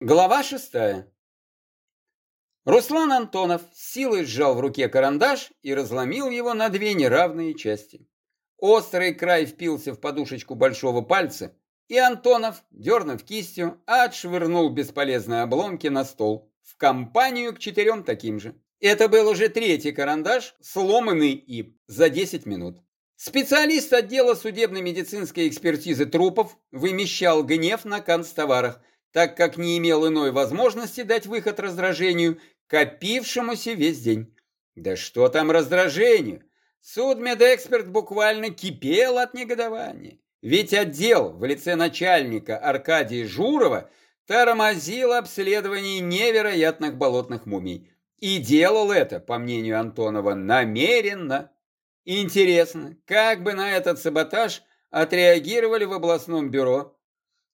Глава шестая. Руслан Антонов силой сжал в руке карандаш и разломил его на две неравные части. Острый край впился в подушечку большого пальца, и Антонов, дернув кистью, отшвырнул бесполезные обломки на стол, в компанию к четырем таким же. Это был уже третий карандаш, сломанный им за 10 минут. Специалист отдела судебно-медицинской экспертизы трупов вымещал гнев на канцтоварах, так как не имел иной возможности дать выход раздражению, копившемуся весь день. Да что там раздражению? Судмедэксперт буквально кипел от негодования. Ведь отдел в лице начальника Аркадия Журова тормозил обследование невероятных болотных мумий. И делал это, по мнению Антонова, намеренно. Интересно, как бы на этот саботаж отреагировали в областном бюро?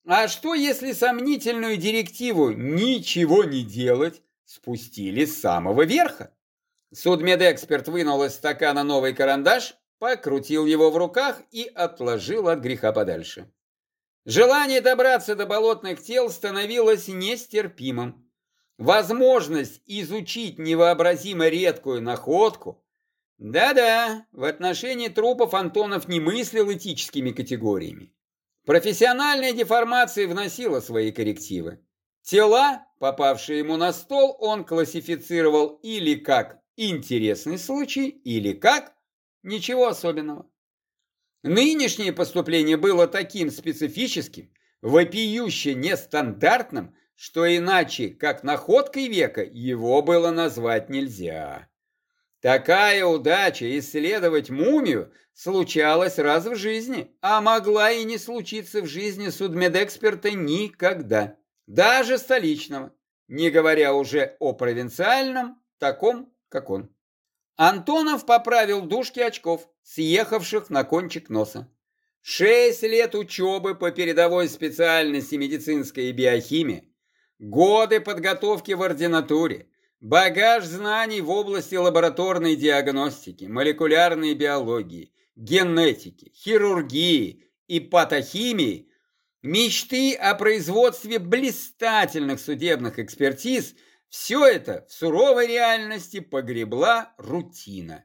А что, если сомнительную директиву «ничего не делать» спустили с самого верха? Судмедэксперт вынул из стакана новый карандаш, покрутил его в руках и отложил от греха подальше. Желание добраться до болотных тел становилось нестерпимым. Возможность изучить невообразимо редкую находку. Да-да, в отношении трупов Антонов не мыслил этическими категориями. Профессиональная деформация вносила свои коррективы. Тела, попавшие ему на стол, он классифицировал или как интересный случай, или как ничего особенного. Нынешнее поступление было таким специфическим, вопиюще нестандартным, что иначе, как находкой века, его было назвать нельзя. Такая удача исследовать мумию случалась раз в жизни, а могла и не случиться в жизни судмедэксперта никогда, даже столичного, не говоря уже о провинциальном, таком, как он. Антонов поправил дужки очков, съехавших на кончик носа. Шесть лет учебы по передовой специальности медицинской биохимии, годы подготовки в ординатуре, Багаж знаний в области лабораторной диагностики, молекулярной биологии, генетики, хирургии и патохимии, мечты о производстве блистательных судебных экспертиз – все это в суровой реальности погребла рутина.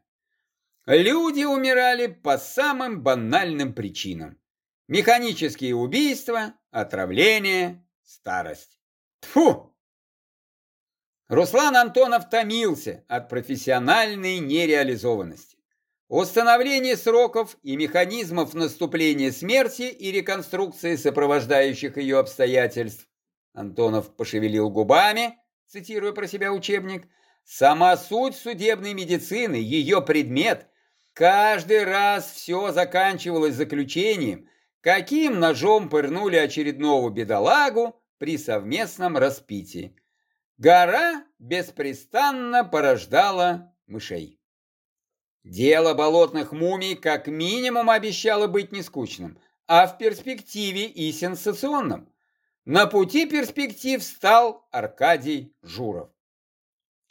Люди умирали по самым банальным причинам. Механические убийства, отравление, старость. Тфу! Руслан Антонов томился от профессиональной нереализованности. Установление сроков и механизмов наступления смерти и реконструкции сопровождающих ее обстоятельств. Антонов пошевелил губами, цитируя про себя учебник, «Сама суть судебной медицины, ее предмет, каждый раз все заканчивалось заключением, каким ножом пырнули очередного бедолагу при совместном распитии. Гора беспрестанно порождала мышей. Дело болотных мумий как минимум обещало быть не скучным, а в перспективе и сенсационным. На пути перспектив стал Аркадий Журов.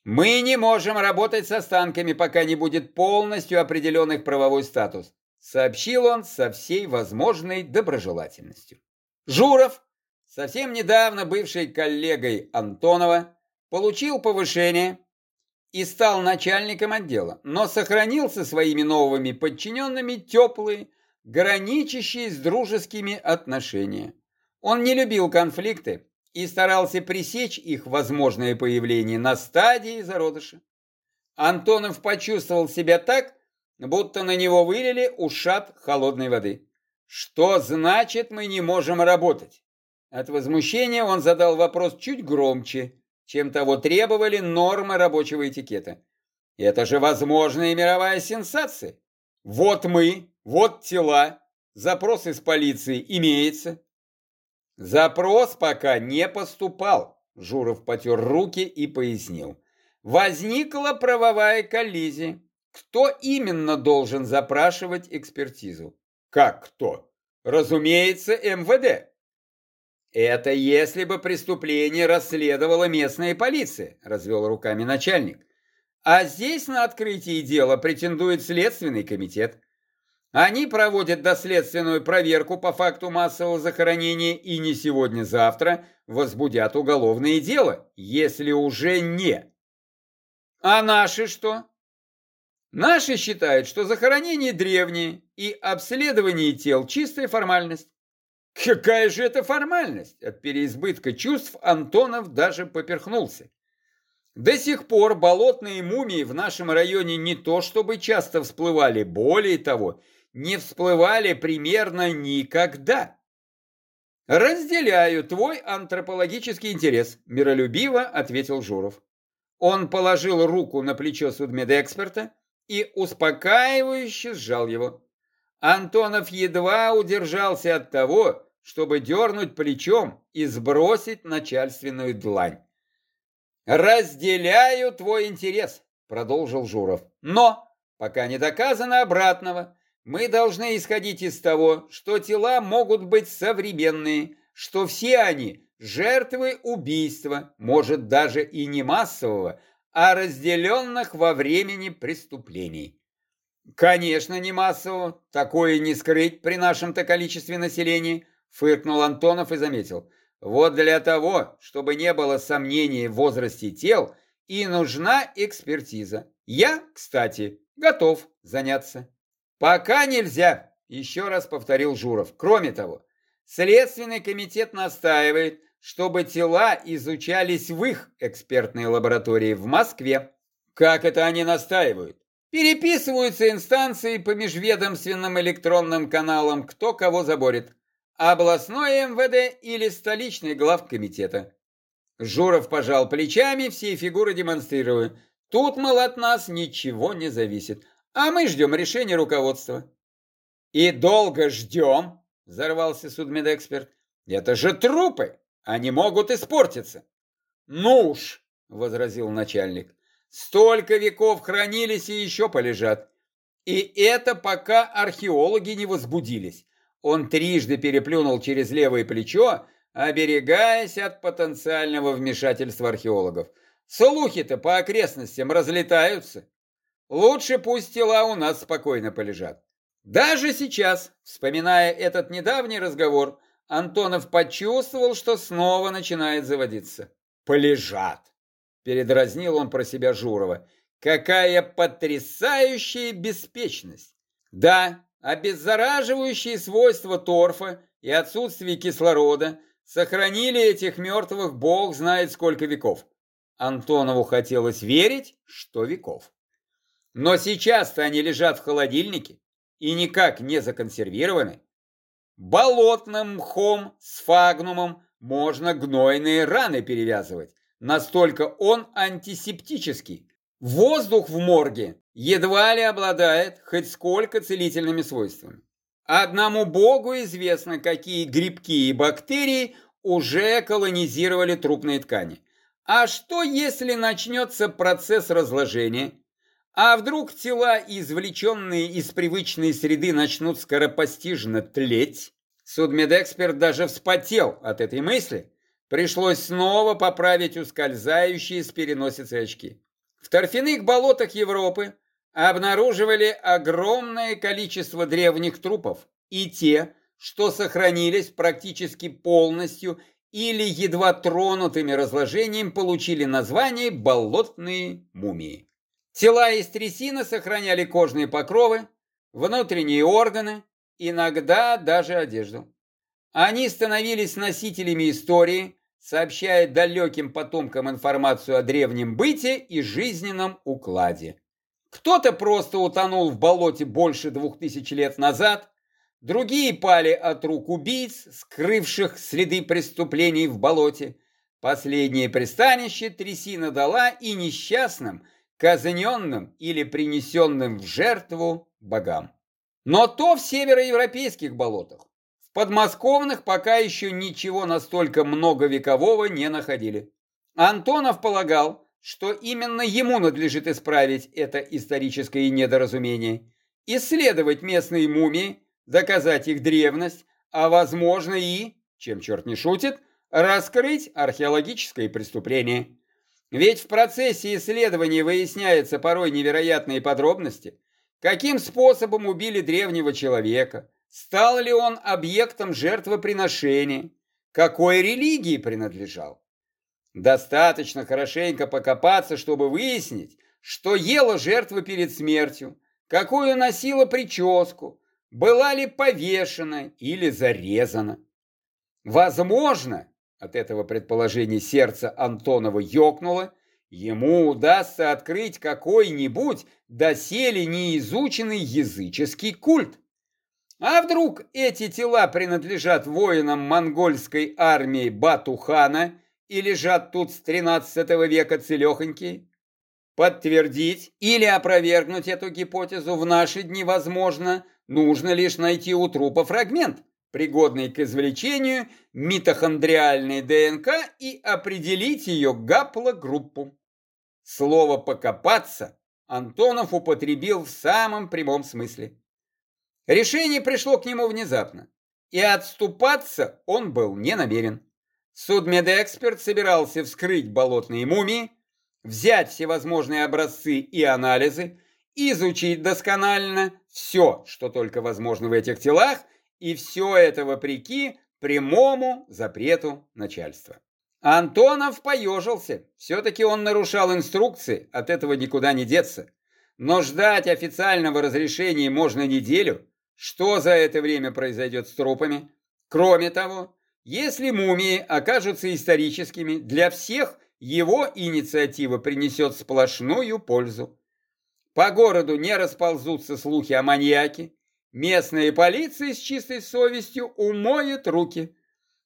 Мы не можем работать с останками, пока не будет полностью определен их правовой статус, сообщил он со всей возможной доброжелательностью. Журов, совсем недавно бывший коллегой Антонова, получил повышение и стал начальником отдела, но сохранил со своими новыми подчиненными теплые, граничащие с дружескими отношения. Он не любил конфликты и старался пресечь их возможное появление на стадии зародыша. Антонов почувствовал себя так, будто на него вылили ушат холодной воды. Что значит мы не можем работать? От возмущения он задал вопрос чуть громче, чем того требовали нормы рабочего этикета. Это же возможная мировая сенсация. Вот мы, вот тела, запрос из полиции имеется. Запрос пока не поступал, Журов потер руки и пояснил. Возникла правовая коллизия. Кто именно должен запрашивать экспертизу? Как кто? Разумеется, МВД. «Это если бы преступление расследовала местная полиция», – развел руками начальник. «А здесь на открытие дела претендует Следственный комитет. Они проводят доследственную проверку по факту массового захоронения и не сегодня-завтра возбудят уголовное дело, если уже не. А наши что? Наши считают, что захоронение древние и обследование тел – чистая формальность. Какая же это формальность? От переизбытка чувств Антонов даже поперхнулся. До сих пор болотные мумии в нашем районе не то чтобы часто всплывали, более того, не всплывали примерно никогда. «Разделяю твой антропологический интерес», – миролюбиво ответил Журов. Он положил руку на плечо судмедэксперта и успокаивающе сжал его. Антонов едва удержался от того, чтобы дернуть плечом и сбросить начальственную длань. «Разделяю твой интерес», — продолжил Журов. «Но, пока не доказано обратного, мы должны исходить из того, что тела могут быть современные, что все они жертвы убийства, может даже и не массового, а разделенных во времени преступлений. Конечно, не массово, такое не скрыть при нашем-то количестве населения, фыркнул Антонов и заметил. Вот для того, чтобы не было сомнений в возрасте тел, и нужна экспертиза. Я, кстати, готов заняться. Пока нельзя, еще раз повторил Журов. Кроме того, Следственный комитет настаивает, чтобы тела изучались в их экспертной лаборатории в Москве. Как это они настаивают? Переписываются инстанции по межведомственным электронным каналам, кто кого заборет. Областное МВД или столичный главкомитета. Журов пожал плечами, все фигуры демонстрируя. Тут, мол, от нас ничего не зависит, а мы ждем решения руководства. И долго ждем, взорвался судмедэксперт. Это же трупы! Они могут испортиться. Ну уж, возразил начальник, столько веков хранились и еще полежат. И это пока археологи не возбудились. Он трижды переплюнул через левое плечо, оберегаясь от потенциального вмешательства археологов. Слухи-то по окрестностям разлетаются. Лучше пусть тела у нас спокойно полежат. Даже сейчас, вспоминая этот недавний разговор, Антонов почувствовал, что снова начинает заводиться. «Полежат!» – передразнил он про себя Журова. «Какая потрясающая беспечность!» Да, обеззараживающие свойства торфа и отсутствие кислорода сохранили этих мертвых бог знает сколько веков. Антонову хотелось верить, что веков. Но сейчас-то они лежат в холодильнике и никак не законсервированы. Болотным мхом с фагнумом можно гнойные раны перевязывать. Настолько он антисептический. Воздух в морге едва ли обладает хоть сколько целительными свойствами. Одному богу известно, какие грибки и бактерии уже колонизировали трупные ткани. А что, если начнется процесс разложения? А вдруг тела, извлеченные из привычной среды, начнут скоропостижно тлеть? Судмедэксперт даже вспотел от этой мысли. Пришлось снова поправить ускользающие с переносицы очки. В торфяных болотах Европы обнаруживали огромное количество древних трупов, и те, что сохранились практически полностью или едва тронутыми разложением, получили название «болотные мумии». Тела из трясины сохраняли кожные покровы, внутренние органы, иногда даже одежду. Они становились носителями истории, сообщая далеким потомкам информацию о древнем быте и жизненном укладе. Кто-то просто утонул в болоте больше двух тысяч лет назад, другие пали от рук убийц, скрывших следы преступлений в болоте. Последнее пристанище трясина дала и несчастным – казненным или принесенным в жертву богам. Но то в североевропейских болотах. В подмосковных пока еще ничего настолько многовекового не находили. Антонов полагал, что именно ему надлежит исправить это историческое недоразумение, исследовать местные мумии, доказать их древность, а возможно и, чем черт не шутит, раскрыть археологическое преступление. Ведь в процессе исследования выясняются порой невероятные подробности, каким способом убили древнего человека, стал ли он объектом жертвоприношения, какой религии принадлежал. Достаточно хорошенько покопаться, чтобы выяснить, что ела жертва перед смертью, какую носила прическу, была ли повешена или зарезана. Возможно, от этого предположения сердце Антонова ёкнуло, ему удастся открыть какой-нибудь доселе неизученный языческий культ. А вдруг эти тела принадлежат воинам монгольской армии Батухана и лежат тут с 13 века целехонькие? Подтвердить или опровергнуть эту гипотезу в наши дни возможно, нужно лишь найти у трупа фрагмент, пригодный к извлечению митохондриальной ДНК и определить ее гаплогруппу. Слово «покопаться» Антонов употребил в самом прямом смысле. Решение пришло к нему внезапно, и отступаться он был не намерен. Судмедэксперт собирался вскрыть болотные мумии, взять всевозможные образцы и анализы, изучить досконально все, что только возможно в этих телах, и все это вопреки прямому запрету начальства. Антонов поежился. Все-таки он нарушал инструкции, от этого никуда не деться. Но ждать официального разрешения можно неделю. Что за это время произойдет с трупами? Кроме того, если мумии окажутся историческими, для всех – его инициатива принесет сплошную пользу. По городу не расползутся слухи о маньяке. Местная полиция с чистой совестью умоет руки.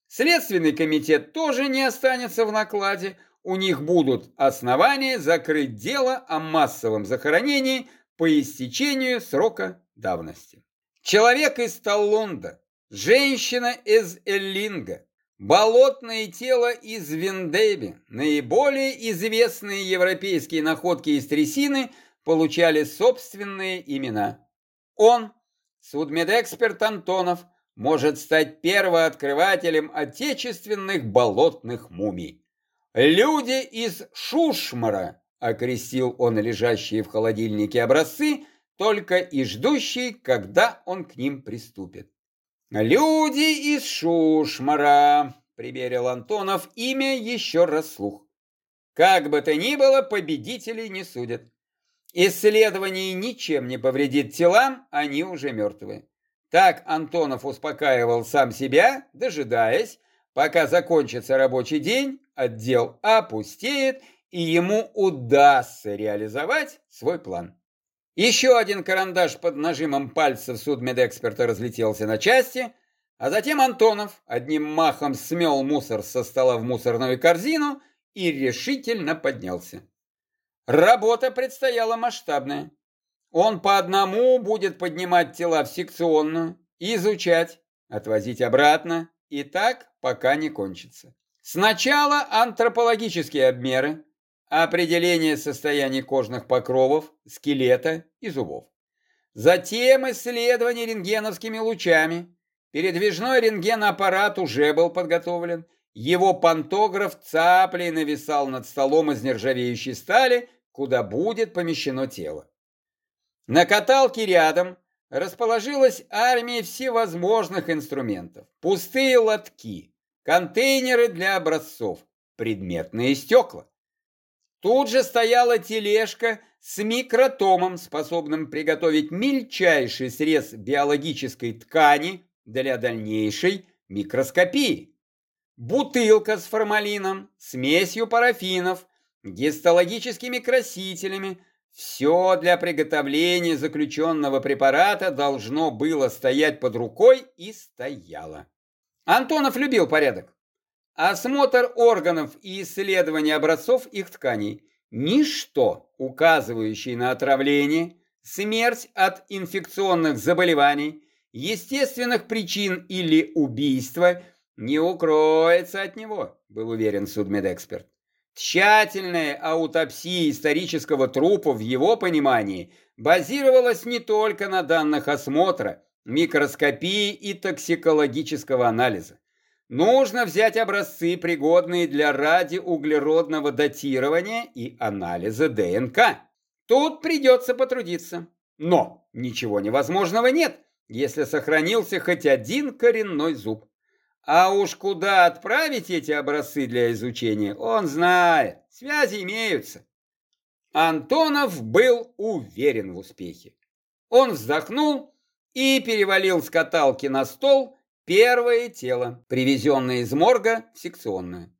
Следственный комитет тоже не останется в накладе. У них будут основания закрыть дело о массовом захоронении по истечению срока давности. Человек из Таллонда, женщина из Эллинга, Болотное тело из Виндеби, наиболее известные европейские находки из трясины, получали собственные имена. Он, судмедэксперт Антонов, может стать первооткрывателем отечественных болотных мумий. «Люди из Шушмара», — окрестил он лежащие в холодильнике образцы, только и ждущие, когда он к ним приступит. «Люди из Шушмара», — приверил Антонов имя еще раз слух. «Как бы то ни было, победителей не судят. Исследование ничем не повредит телам, они уже мертвы». Так Антонов успокаивал сам себя, дожидаясь, пока закончится рабочий день, отдел опустеет, и ему удастся реализовать свой план. Еще один карандаш под нажимом пальцев судмедэксперта разлетелся на части, а затем Антонов одним махом смел мусор со стола в мусорную корзину и решительно поднялся. Работа предстояла масштабная. Он по одному будет поднимать тела в секционную, изучать, отвозить обратно, и так пока не кончится. Сначала антропологические обмеры, определение состояния кожных покровов, скелета и зубов. Затем исследование рентгеновскими лучами. Передвижной рентгенаппарат уже был подготовлен. Его пантограф цаплей нависал над столом из нержавеющей стали, куда будет помещено тело. На каталке рядом расположилась армия всевозможных инструментов. Пустые лотки, контейнеры для образцов, предметные стекла. Тут же стояла тележка с микротомом, способным приготовить мельчайший срез биологической ткани для дальнейшей микроскопии. Бутылка с формалином, смесью парафинов, гистологическими красителями. Все для приготовления заключенного препарата должно было стоять под рукой и стояло. Антонов любил порядок. Осмотр органов и исследование образцов их тканей. Ничто, указывающее на отравление, смерть от инфекционных заболеваний, естественных причин или убийства, не укроется от него, был уверен судмедэксперт. Тщательная аутопсия исторического трупа в его понимании базировалась не только на данных осмотра, микроскопии и токсикологического анализа. Нужно взять образцы, пригодные для радиоуглеродного датирования и анализа ДНК. Тут придется потрудиться. Но ничего невозможного нет, если сохранился хоть один коренной зуб. А уж куда отправить эти образцы для изучения, он знает, связи имеются. Антонов был уверен в успехе. Он вздохнул и перевалил с каталки на стол первое тело, привезенное из морга в секционную.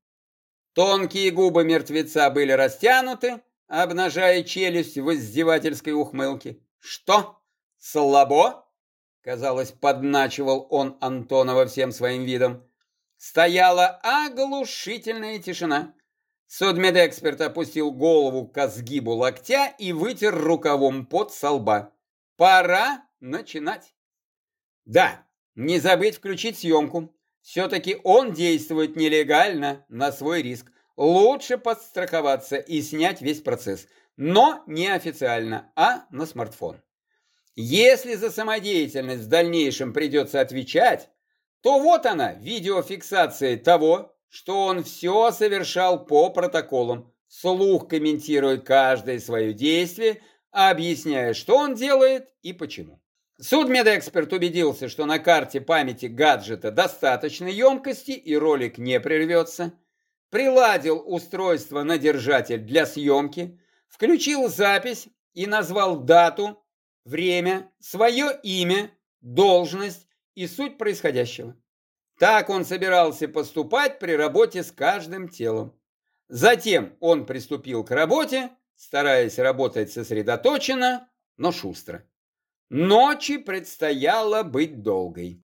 Тонкие губы мертвеца были растянуты, обнажая челюсть в издевательской ухмылке. «Что? Слабо?» Казалось, подначивал он Антонова всем своим видом. Стояла оглушительная тишина. Судмедэксперт опустил голову к сгибу локтя и вытер рукавом под со лба. Пора начинать. Да, не забыть включить съемку. Все-таки он действует нелегально, на свой риск. Лучше подстраховаться и снять весь процесс. Но не официально, а на смартфон. Если за самодеятельность в дальнейшем придется отвечать, то вот она, видеофиксация того, что он все совершал по протоколам, слух комментирует каждое свое действие, объясняя, что он делает и почему. Судмедэксперт убедился, что на карте памяти гаджета достаточной емкости и ролик не прервется, приладил устройство на держатель для съемки, включил запись и назвал дату, время, свое имя, должность и суть происходящего. Так он собирался поступать при работе с каждым телом. Затем он приступил к работе, стараясь работать сосредоточенно, но шустро. Ночи предстояло быть долгой.